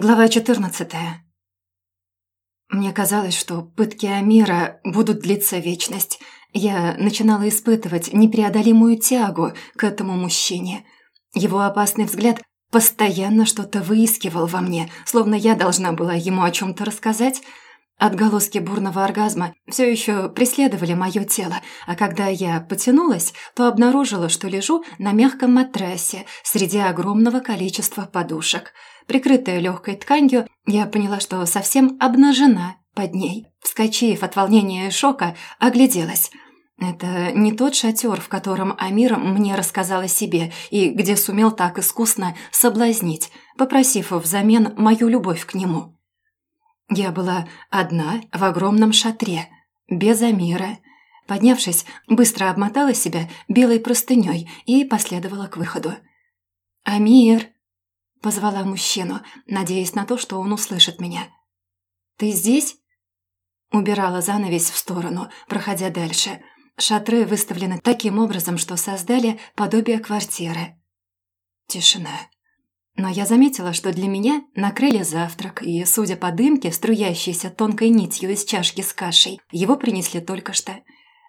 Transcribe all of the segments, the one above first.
Глава 14. Мне казалось, что пытки Амира будут длиться вечность. Я начинала испытывать непреодолимую тягу к этому мужчине. Его опасный взгляд постоянно что-то выискивал во мне, словно я должна была ему о чем-то рассказать. Отголоски бурного оргазма все еще преследовали мое тело, а когда я потянулась, то обнаружила, что лежу на мягком матрасе среди огромного количества подушек – Прикрытая легкой тканью, я поняла, что совсем обнажена под ней. Вскочив от волнения и шока, огляделась. Это не тот шатер, в котором Амир мне рассказал о себе и где сумел так искусно соблазнить, попросив взамен мою любовь к нему. Я была одна в огромном шатре, без Амира. Поднявшись, быстро обмотала себя белой простыней и последовала к выходу. «Амир!» Позвала мужчину, надеясь на то, что он услышит меня. «Ты здесь?» Убирала занавесь в сторону, проходя дальше. Шатры выставлены таким образом, что создали подобие квартиры. Тишина. Но я заметила, что для меня накрыли завтрак, и, судя по дымке, струящейся тонкой нитью из чашки с кашей, его принесли только что.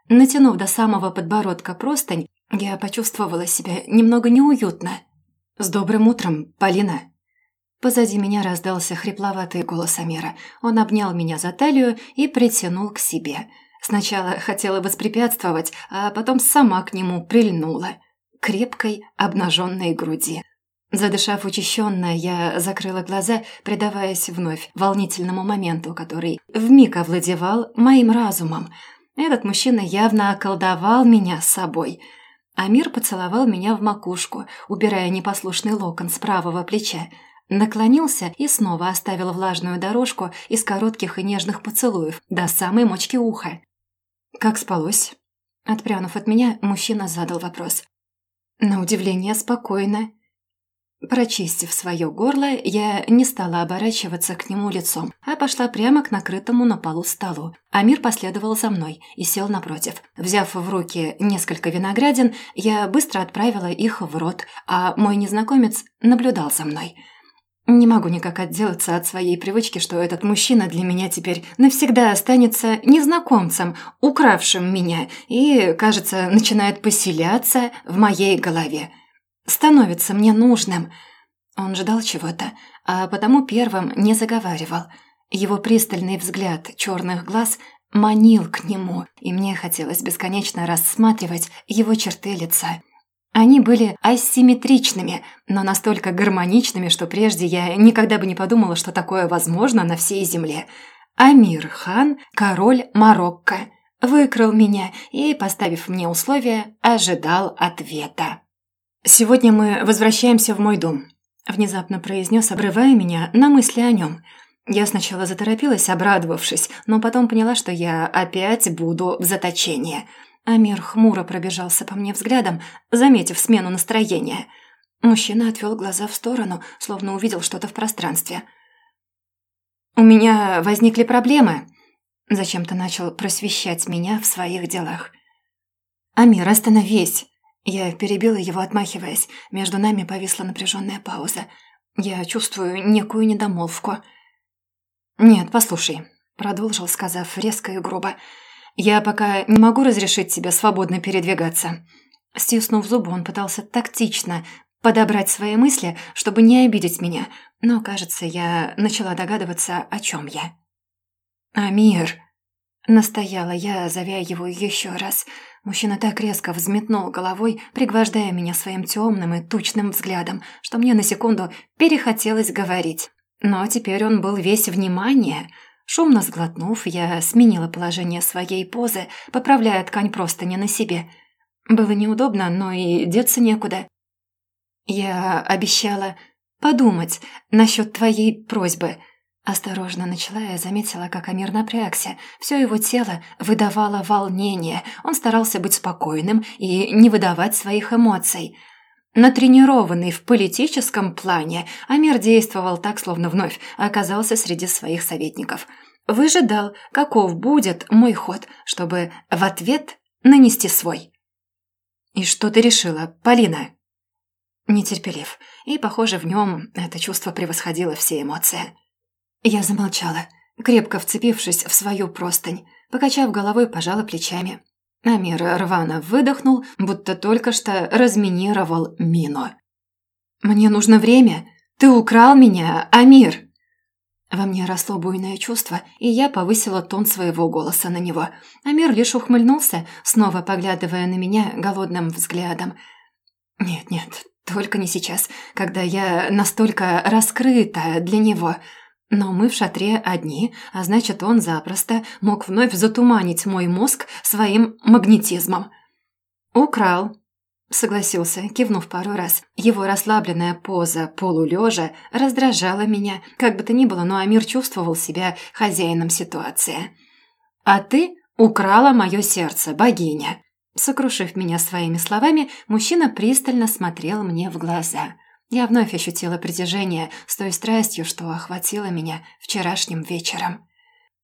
Натянув до самого подбородка простынь, я почувствовала себя немного неуютно. «С добрым утром, Полина!» Позади меня раздался хрипловатый голос Амира. Он обнял меня за талию и притянул к себе. Сначала хотела воспрепятствовать, а потом сама к нему прильнула. Крепкой, обнаженной груди. Задышав учащенно, я закрыла глаза, предаваясь вновь волнительному моменту, который вмиг овладевал моим разумом. Этот мужчина явно околдовал меня с собой – Амир поцеловал меня в макушку, убирая непослушный локон с правого плеча. Наклонился и снова оставил влажную дорожку из коротких и нежных поцелуев до самой мочки уха. «Как спалось?» Отпрянув от меня, мужчина задал вопрос. На удивление спокойно. Прочистив свое горло, я не стала оборачиваться к нему лицом, а пошла прямо к накрытому на полу столу. Амир последовал за мной и сел напротив. Взяв в руки несколько виноградин, я быстро отправила их в рот, а мой незнакомец наблюдал за мной. Не могу никак отделаться от своей привычки, что этот мужчина для меня теперь навсегда останется незнакомцем, укравшим меня, и, кажется, начинает поселяться в моей голове становится мне нужным. Он ждал чего-то, а потому первым не заговаривал. Его пристальный взгляд черных глаз манил к нему, и мне хотелось бесконечно рассматривать его черты лица. Они были асимметричными, но настолько гармоничными, что прежде я никогда бы не подумала, что такое возможно на всей земле. Амир хан, король Марокко, выкрал меня и, поставив мне условия, ожидал ответа. «Сегодня мы возвращаемся в мой дом», – внезапно произнес, обрывая меня на мысли о нем. Я сначала заторопилась, обрадовавшись, но потом поняла, что я опять буду в заточении. Амир хмуро пробежался по мне взглядом, заметив смену настроения. Мужчина отвел глаза в сторону, словно увидел что-то в пространстве. «У меня возникли проблемы», – зачем-то начал просвещать меня в своих делах. «Амир, остановись!» Я перебила его, отмахиваясь. Между нами повисла напряженная пауза. Я чувствую некую недомолвку. «Нет, послушай», — продолжил, сказав резко и грубо. «Я пока не могу разрешить тебе свободно передвигаться». Стиснув зубы, он пытался тактично подобрать свои мысли, чтобы не обидеть меня, но, кажется, я начала догадываться, о чем я. «Амир», — настояла я, зовя его еще раз, — Мужчина так резко взметнул головой, пригвождая меня своим темным и тучным взглядом, что мне на секунду перехотелось говорить. Но теперь он был весь внимание. Шумно сглотнув, я сменила положение своей позы, поправляя ткань просто не на себе. Было неудобно, но и деться некуда. Я обещала подумать насчет твоей просьбы – Осторожно начала я, заметила, как Амир напрягся. Все его тело выдавало волнение. Он старался быть спокойным и не выдавать своих эмоций. Натренированный в политическом плане, Амир действовал так, словно вновь оказался среди своих советников. Выжидал, каков будет мой ход, чтобы в ответ нанести свой. «И что ты решила, Полина?» нетерпелив, и, похоже, в нем это чувство превосходило все эмоции. Я замолчала, крепко вцепившись в свою простынь, покачав головой, пожала плечами. Амир рвано выдохнул, будто только что разминировал мину. «Мне нужно время. Ты украл меня, Амир!» Во мне росло буйное чувство, и я повысила тон своего голоса на него. Амир лишь ухмыльнулся, снова поглядывая на меня голодным взглядом. «Нет-нет, только не сейчас, когда я настолько раскрыта для него. Но мы в шатре одни, а значит, он запросто мог вновь затуманить мой мозг своим магнетизмом. «Украл», — согласился, кивнув пару раз. Его расслабленная поза полулежа раздражала меня. Как бы то ни было, но Амир чувствовал себя хозяином ситуации. «А ты украла мое сердце, богиня!» Сокрушив меня своими словами, мужчина пристально смотрел мне в глаза. Я вновь ощутила притяжение с той страстью, что охватило меня вчерашним вечером.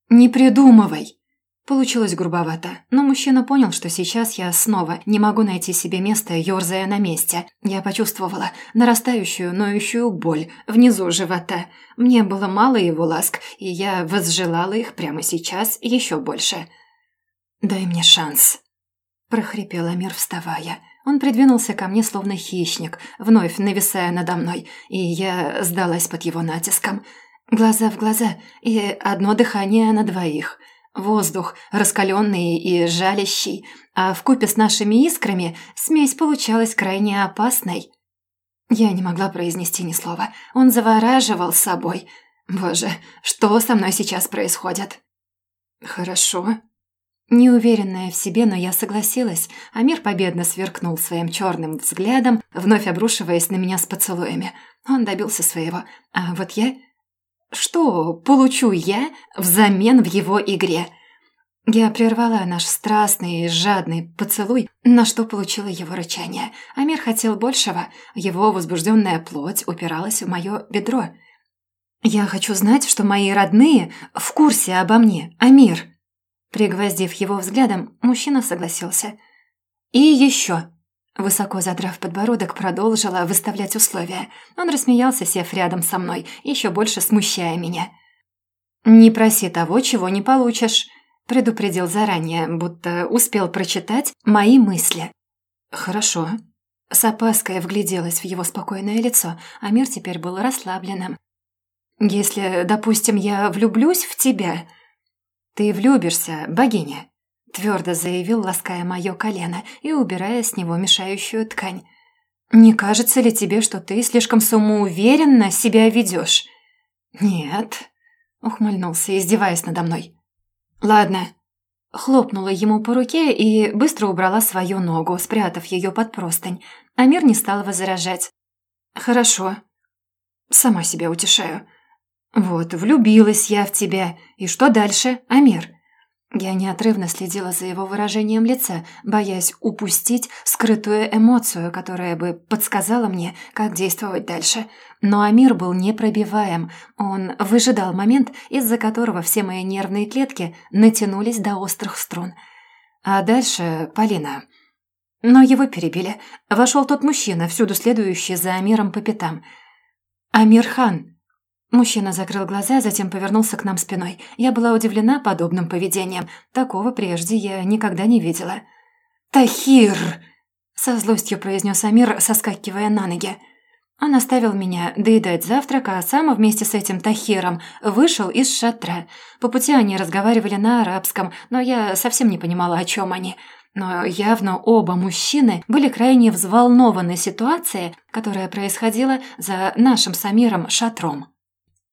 «Не придумывай!» Получилось грубовато, но мужчина понял, что сейчас я снова не могу найти себе места, ерзая на месте. Я почувствовала нарастающую, ноющую боль внизу живота. Мне было мало его ласк, и я возжелала их прямо сейчас еще больше. «Дай мне шанс», – прохрипел Амир, вставая. Он придвинулся ко мне, словно хищник, вновь нависая надо мной, и я сдалась под его натиском. Глаза в глаза, и одно дыхание на двоих – Воздух раскаленный и жалящий, а вкупе с нашими искрами смесь получалась крайне опасной. Я не могла произнести ни слова. Он завораживал собой. Боже, что со мной сейчас происходит? Хорошо. Неуверенная в себе, но я согласилась, а мир победно сверкнул своим черным взглядом, вновь обрушиваясь на меня с поцелуями. Он добился своего, а вот я что получу я взамен в его игре? Я прервала наш страстный и жадный поцелуй, на что получила его рычание. Амир хотел большего, его возбужденная плоть упиралась в мое бедро. «Я хочу знать, что мои родные в курсе обо мне, Амир». Пригвоздив его взглядом, мужчина согласился. «И еще. Высоко задрав подбородок, продолжила выставлять условия. Он рассмеялся, сев рядом со мной, еще больше смущая меня. «Не проси того, чего не получишь», — предупредил заранее, будто успел прочитать мои мысли. «Хорошо». С опаской вгляделась в его спокойное лицо, а мир теперь был расслабленным. «Если, допустим, я влюблюсь в тебя...» «Ты влюбишься, богиня», твердо заявил, лаская мое колено и убирая с него мешающую ткань. «Не кажется ли тебе, что ты слишком самоуверенно себя ведешь?» «Нет», — ухмыльнулся, издеваясь надо мной. «Ладно». Хлопнула ему по руке и быстро убрала свою ногу, спрятав ее под простынь. Амир не стал возражать. «Хорошо. Сама себя утешаю. Вот, влюбилась я в тебя. И что дальше, Амир?» Я неотрывно следила за его выражением лица, боясь упустить скрытую эмоцию, которая бы подсказала мне, как действовать дальше. Но Амир был непробиваем. Он выжидал момент, из-за которого все мои нервные клетки натянулись до острых струн. А дальше Полина. Но его перебили. Вошел тот мужчина, всюду следующий за Амиром по пятам. «Амир хан», Мужчина закрыл глаза, затем повернулся к нам спиной. Я была удивлена подобным поведением. Такого прежде я никогда не видела. «Тахир!» – со злостью произнес Амир, соскакивая на ноги. Он оставил меня доедать завтрак, а сам вместе с этим Тахиром вышел из шатра. По пути они разговаривали на арабском, но я совсем не понимала, о чем они. Но явно оба мужчины были крайне взволнованы ситуацией, которая происходила за нашим с Амиром шатром.